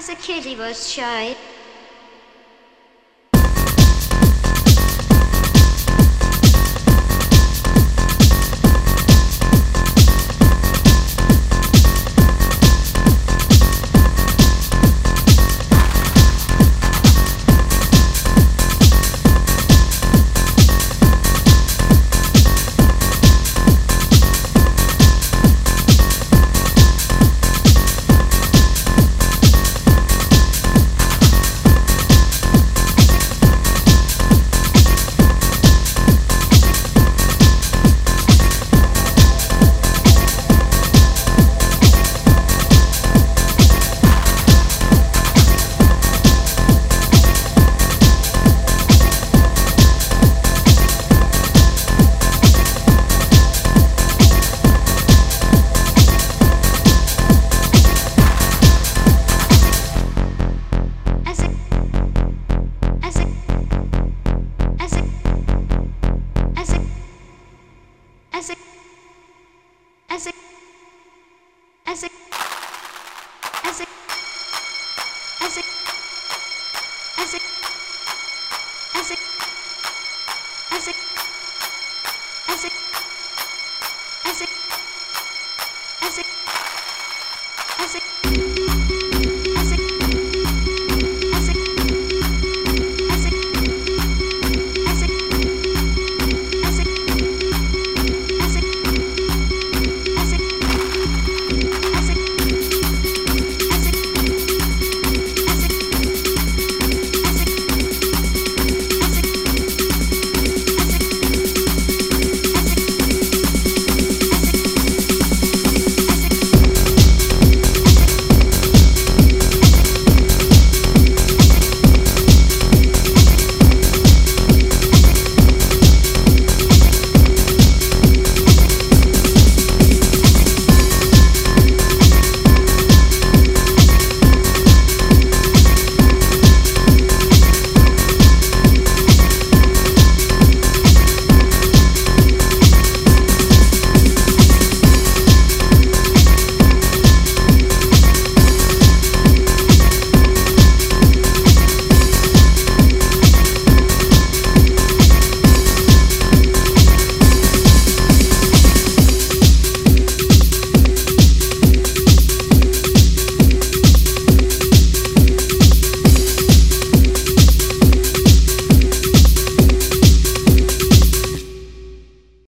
As a kid, he was shy. ऐसे ऐसे ऐसे ऐसे ऐसे ऐसे ऐसे ऐसे ऐसे ऐसे